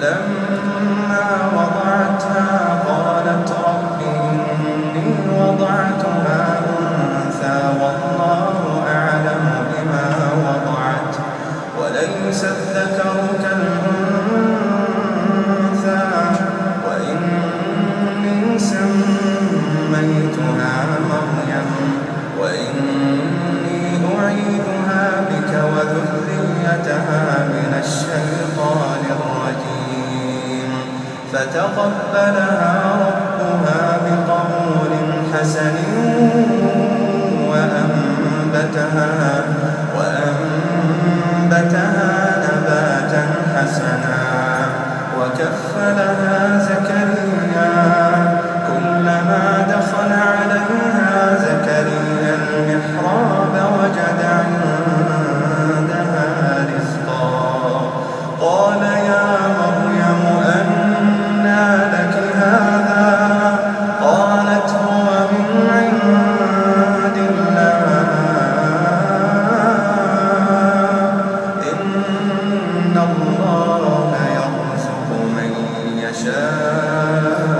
فلما فتقبلها شاء